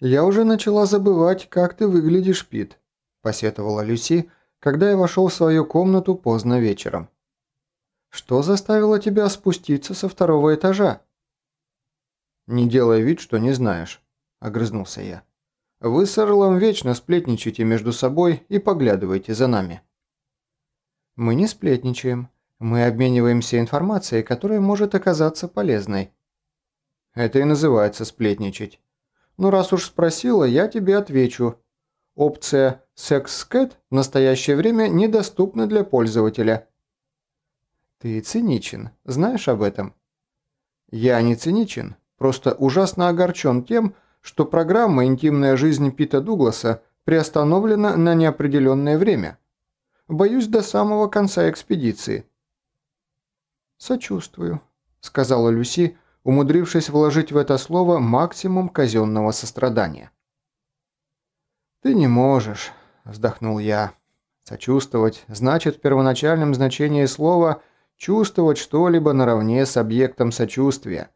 «Я уже начала забывать, как ты выглядишь, Пит», – посетовала Люси, когда я вошел в свою комнату поздно вечером. «Что заставило тебя спуститься со второго этажа?» «Не делай вид, что не знаешь», – огрызнулся я. «Вы с Эрлом вечно сплетничаете между собой и поглядываете за нами». «Мы не сплетничаем. Мы обмениваемся информацией, которая может оказаться полезной». «Это и называется сплетничать. Ну раз уж спросила, я тебе отвечу. Опция «Секс-скэт» в настоящее время недоступна для пользователя». «Ты циничен. Знаешь об этом?» «Я не циничен. Просто ужасно огорчен тем, что программа «Интимная жизнь Пита Дугласа» приостановлена на неопределенное время. Боюсь до самого конца экспедиции». «Сочувствую», – сказала Люси, умудрившись вложить в это слово максимум казенного сострадания. «Ты не можешь», – вздохнул я. «Сочувствовать значит в первоначальном значении слова чувствовать что-либо наравне с объектом сочувствия»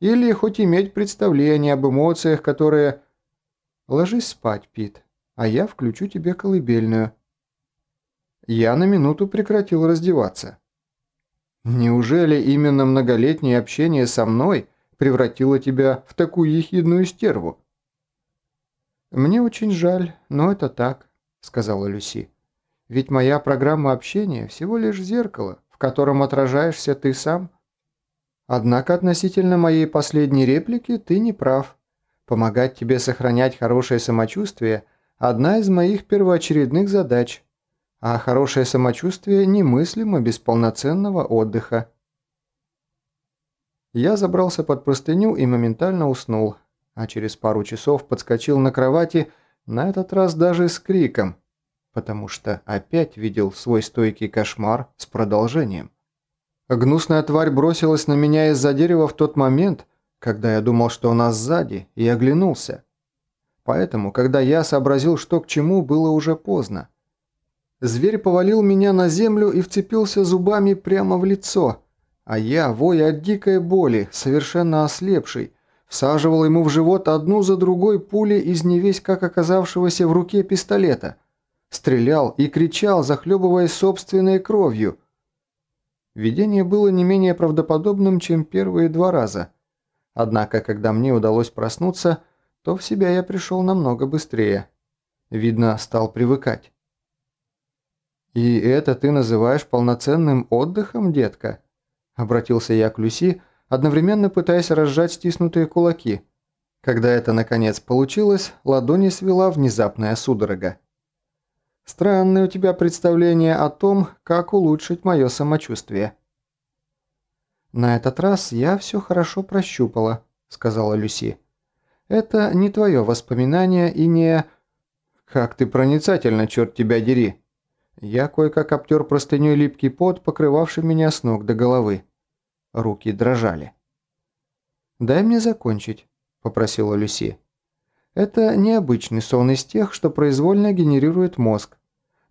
Или хоть иметь представление об эмоциях, которые... Ложись спать, Пит, а я включу тебе колыбельную. Я на минуту прекратил раздеваться. Неужели именно многолетнее общение со мной превратило тебя в такую ехидную стерву? «Мне очень жаль, но это так», — сказала Люси. «Ведь моя программа общения всего лишь зеркало, в котором отражаешься ты сам». Однако относительно моей последней реплики ты не прав. Помогать тебе сохранять хорошее самочувствие – одна из моих первоочередных задач. А хорошее самочувствие немыслимо без полноценного отдыха. Я забрался под простыню и моментально уснул, а через пару часов подскочил на кровати, на этот раз даже с криком, потому что опять видел свой стойкий кошмар с продолжением. Гнусная тварь бросилась на меня из-за дерева в тот момент, когда я думал, что она сзади, и оглянулся. Поэтому, когда я сообразил, что к чему, было уже поздно. Зверь повалил меня на землю и вцепился зубами прямо в лицо, а я, воя от дикой боли, совершенно ослепший, всаживал ему в живот одну за другой пули из невесть как оказавшегося в руке пистолета. Стрелял и кричал, захлебываясь собственной кровью – Видение было не менее правдоподобным, чем первые два раза. Однако, когда мне удалось проснуться, то в себя я пришел намного быстрее. Видно, стал привыкать. «И это ты называешь полноценным отдыхом, детка?» Обратился я к Люси, одновременно пытаясь разжать стиснутые кулаки. Когда это наконец получилось, ладони свела внезапная судорога. Странное у тебя представление о том, как улучшить мое самочувствие». «На этот раз я все хорошо прощупала», — сказала Люси. «Это не твое воспоминание и не...» «Как ты проницательно, черт тебя дери!» Я кое-как обтер простыней липкий пот, покрывавший меня с ног до головы. Руки дрожали. «Дай мне закончить», — попросила Люси. «Это необычный сон из тех, что произвольно генерирует мозг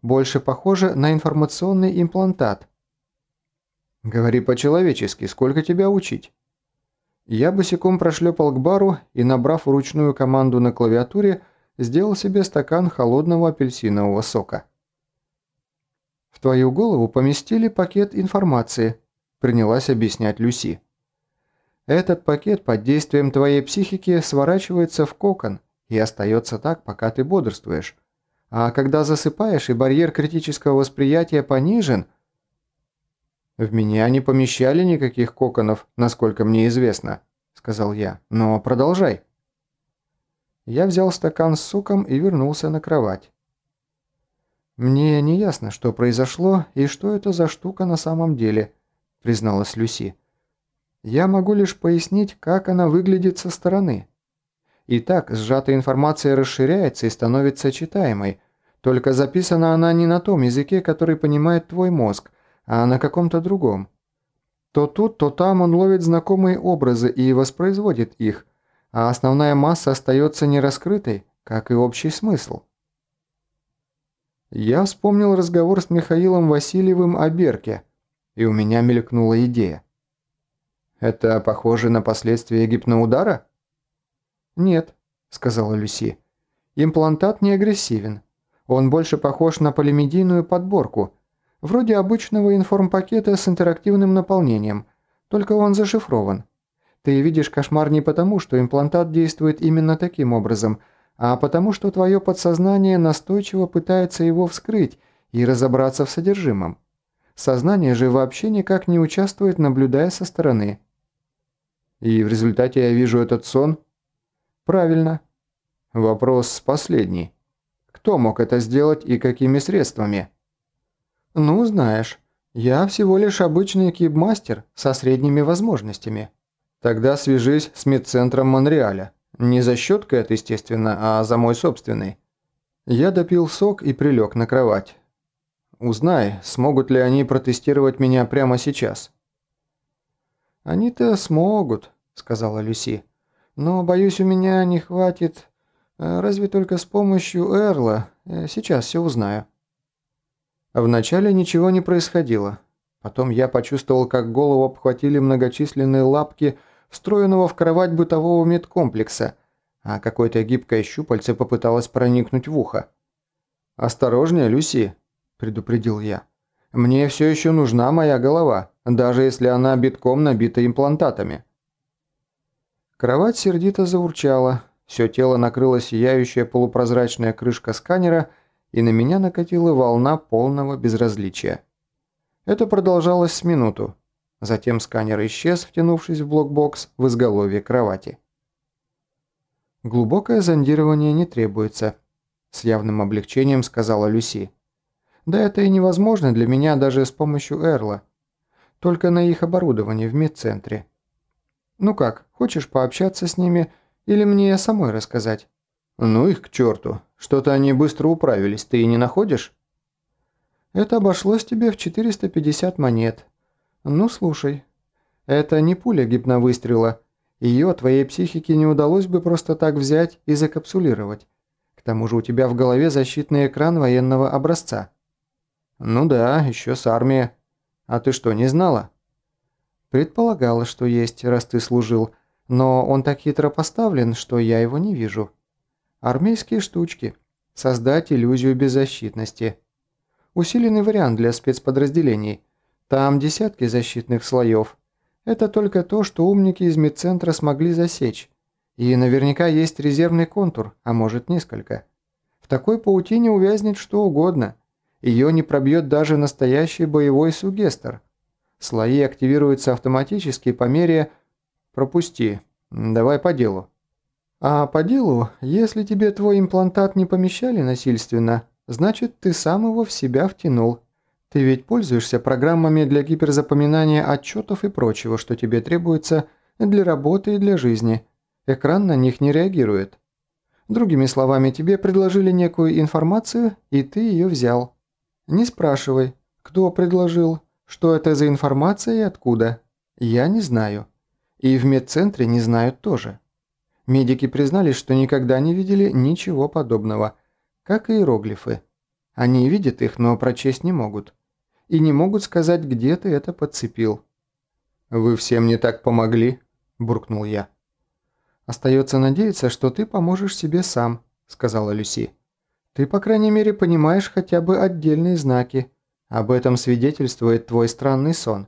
больше похоже на информационный имплантат. Говори по-человечески, сколько тебя учить? Я босиком прошлепал к бару и, набрав вручную команду на клавиатуре, сделал себе стакан холодного апельсинового сока. «В твою голову поместили пакет информации», – принялась объяснять Люси. «Этот пакет под действием твоей психики сворачивается в кокон и остается так, пока ты бодрствуешь. А когда засыпаешь и барьер критического восприятия понижен... В меня не помещали никаких коконов, насколько мне известно, сказал я. Но продолжай. Я взял стакан с соком и вернулся на кровать. «Мне не ясно, что произошло и что это за штука на самом деле», – призналась Люси. «Я могу лишь пояснить, как она выглядит со стороны. Итак, сжатая информация расширяется и становится читаемой, только записана она не на том языке, который понимает твой мозг, а на каком-то другом. То тут, то там он ловит знакомые образы и воспроизводит их, а основная масса остается нераскрытой, как и общий смысл. Я вспомнил разговор с Михаилом Васильевым о Берке, и у меня мелькнула идея. Это похоже на последствия гипноудара? Нет, – сказала Люси. «Имплантат не агрессивен. Он больше похож на полимедийную подборку, вроде обычного информпакета с интерактивным наполнением, только он зашифрован. Ты видишь кошмар не потому, что имплантат действует именно таким образом, а потому, что твое подсознание настойчиво пытается его вскрыть и разобраться в содержимом. Сознание же вообще никак не участвует, наблюдая со стороны. И в результате я вижу этот сон? Правильно. Вопрос последний. Кто мог это сделать и какими средствами? Ну, знаешь, я всего лишь обычный кибмастер со средними возможностями. Тогда свяжись с медцентром Монреаля. Не за счет Кэт, естественно, а за мой собственный. Я допил сок и прилег на кровать. Узнай, смогут ли они протестировать меня прямо сейчас. «Они-то смогут», — сказала Люси. «Но, боюсь, у меня не хватит... Э, разве только с помощью Эрла. Э, сейчас все узнаю». Вначале ничего не происходило. Потом я почувствовал, как голову обхватили многочисленные лапки встроенного в кровать бытового медкомплекса, а какое-то гибкое щупальце попыталось проникнуть в ухо. «Осторожнее, Люси», – предупредил я. «Мне все еще нужна моя голова, даже если она битком набита имплантатами». Кровать сердито заурчала, все тело накрыло сияющая полупрозрачная крышка сканера, и на меня накатила волна полного безразличия. Это продолжалось с минуту. Затем сканер исчез, втянувшись в блокбокс в изголовье кровати. «Глубокое зондирование не требуется», – с явным облегчением сказала Люси. «Да это и невозможно для меня даже с помощью Эрла. Только на их оборудовании в медцентре. Ну как, хочешь пообщаться с ними или мне самой рассказать?» «Ну их к черту. Что-то они быстро управились, ты и не находишь?» «Это обошлось тебе в 450 монет. Ну, слушай. Это не пуля гипновыстрела. Ее твоей психике не удалось бы просто так взять и закапсулировать. К тому же у тебя в голове защитный экран военного образца». «Ну да, еще с армии. А ты что, не знала?» «Предполагала, что есть, раз ты служил, но он так хитро поставлен, что я его не вижу». Армейские штучки. Создать иллюзию беззащитности. Усиленный вариант для спецподразделений. Там десятки защитных слоев. Это только то, что умники из медцентра смогли засечь. И наверняка есть резервный контур, а может несколько. В такой паутине увязнет что угодно. Ее не пробьет даже настоящий боевой сугестер. Слои активируются автоматически по мере... Пропусти. Давай по делу. А по делу, если тебе твой имплантат не помещали насильственно, значит ты сам его в себя втянул. Ты ведь пользуешься программами для гиперзапоминания отчетов и прочего, что тебе требуется для работы и для жизни. Экран на них не реагирует. Другими словами, тебе предложили некую информацию, и ты ее взял. Не спрашивай, кто предложил, что это за информация и откуда. Я не знаю. И в медцентре не знают тоже. Медики признались, что никогда не видели ничего подобного, как и иероглифы. Они видят их, но прочесть не могут. И не могут сказать, где ты это подцепил. «Вы всем не так помогли?» – буркнул я. «Остается надеяться, что ты поможешь себе сам», – сказала Люси. «Ты, по крайней мере, понимаешь хотя бы отдельные знаки. Об этом свидетельствует твой странный сон».